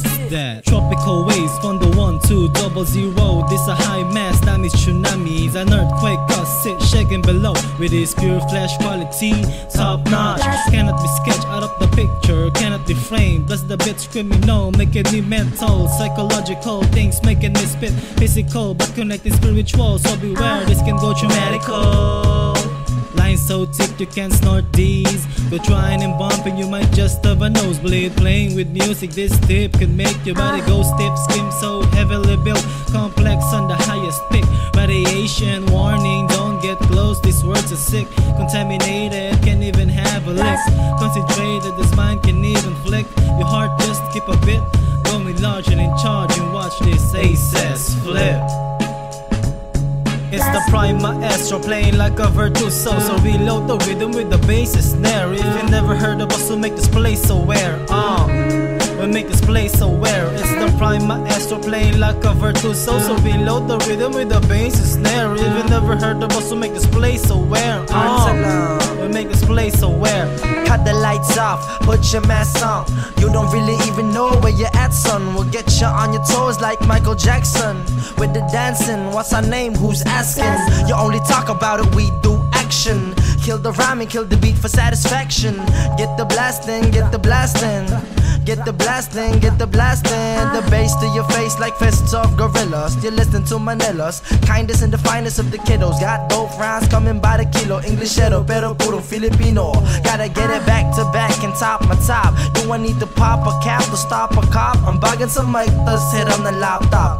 that. Tropical waves the one two double zero. This a high mass damage tsunamis. An earthquake us sit shaking below. With its pure flash quality, top notch. Cannot be sketched out of the picture, cannot be framed. Plus the bits criminal, making me mental, psychological things making me spit physical, but connecting spiritual. So beware, this can go traumatical. Oh. Lines so thick you can't snort these. Go trying and bumping, you might just have a nosebleed. Playing with music this tip can make your body go stiff. Skin so heavily built, complex on the highest pick. Radiation warning, don't get close. These words are sick, contaminated, can't even have a lick. Concentrated, this mind can even flick. Your heart just keep a bit going large and in charge. And watch this aces flip. It's the prime maestro playing like a virtuoso. So reload the rhythm with the bass and snare. If you never heard of us, we'll make this place aware. Uh, we make this place aware. It's the prime maestro playing like a virtuoso. So reload the rhythm with the bass and snare. If you never heard of us, we'll make this place aware. Uh, we make this place aware. Off, put your mask on. You don't really even know where you're at, son. We'll get you on your toes like Michael Jackson. With the dancing, what's our name? Who's asking? You only talk about it, we do action. Kill the rhyme and kill the beat for satisfaction. Get the blasting, get the blasting. Get the blasting, get the blasting. The bass to your face like fists of gorillas. You're listening to Manilas. Kindest and the finest of the kiddos. Got dope rhymes coming by the kilo. English pero puro Filipino. Gotta get it back to back and top my top. Do I need to pop a cap to stop a cop? I'm bugging some mic, let's hit on the laptop.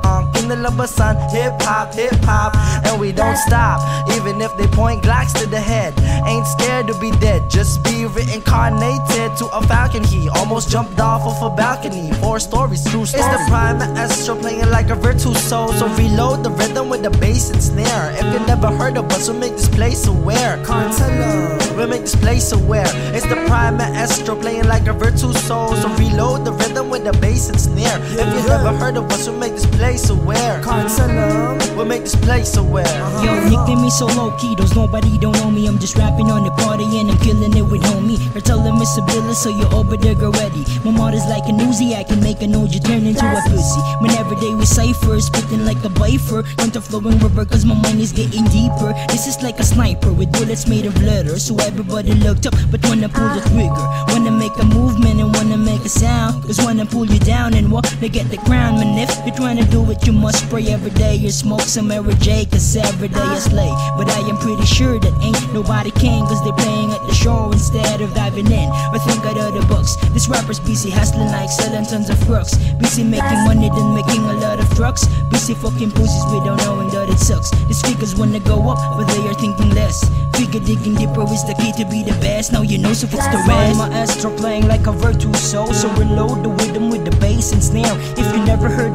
The labasan, hip hop, hip hop. And we don't stop, even if they point Glocks to the head. Ain't scared to be dead, just be reincarnated to a falcon. He almost jumped off of a balcony. Four stories, true story. It's the prime maestro playing like a virtuoso. So reload the rhythm with the bass and snare. If you never heard of us, we'll make this place aware. Cartella, we'll make this place aware. It's the prime maestro playing like a virtuoso. So reload the rhythm with the bass and snare. If you've never heard of us, we'll make this place aware. Cartella, we'll make this place aware. Yo, nickname me so low key, those nobody don't know me. I'm just rapping on the party and I'm killing it with homie. Or telling Miss Abilla so you're over there get ready. My mother's like an Uzi, I can make a note you turn into a pussy. Whenever they recipher, spitting like a bifer. Don't the flowing river cause my mind is getting deeper. This is like a sniper with bullets made of leather. So everybody looked up, but wanna pull the uh-huh. trigger. Wanna make a movement and wanna make a sound. Cause wanna pull you down and walk, they get the crown. Man, if you're trying to do it, you must spray every day. You smoke some Mary J, cause every day is late. But I am pretty sure that ain't nobody can, cause they're playing at the shore instead of diving in. Or think out of the books. This rapper's busy hustling like selling tons of crooks. Busy making money, then making a lot of trucks. Busy fucking pussies without knowing that it sucks. These speakers wanna go up, but they are thinking less. Figure digging deeper is the key to be the best. Now you know, so what's the rest? My astro playing like a virtuoso. So reload the rhythm with the bass and snare. If you never heard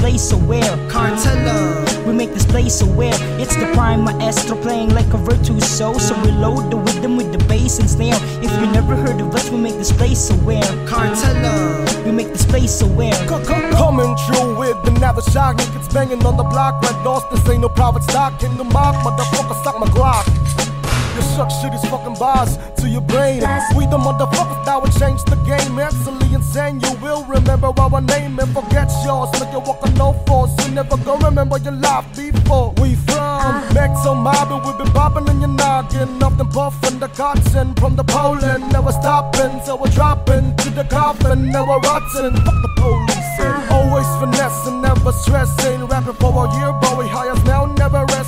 place aware. Cartella. We make this place aware. It's the prime maestro playing like a virtuoso. So reload the rhythm with the bass and snare. If you never heard of us, we make this place aware. Cartella. We make this place aware. Coming through with another shock. Niggas banging on the block. Red doors, this ain't no private stock. In the mob, motherfucker, suck my Glock. You suck shit is fucking bars to your brain. We the motherfuckers that will change the game. Mentally insane, you will remember our name and forget yours. Like you walk on no force, you never gonna remember your life before. We from ah. Mexico mob, and we been bopping in your noggin. Off the buff and the cotton from the Poland. Never stopping, so we're dropping to the coffin. Now we're rotten. Fuck the police. and Always finessing, never stressing. Rapping for a year, but we high as now. Never rest,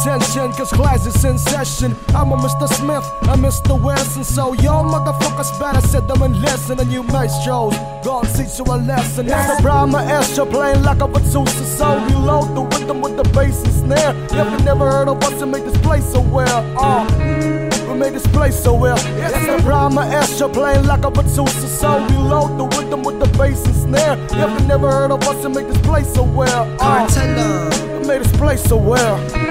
attention, cause class is in session. I'm a Mr. Smith, I'm Mr. Wesson. So y'all motherfuckers better sit down and listen. And you maestros, gonna teach you a lesson. That's the prime maestro playing like a virtuoso. So reload the rhythm with the bass and snare. If you never heard of us, to make this place aware. Uh, we made this place so well. It's the prime maestro playing like a virtuoso. So we load the rhythm with the bass and snare. If you never heard of us, to make this place so well. Uh, made this place so well.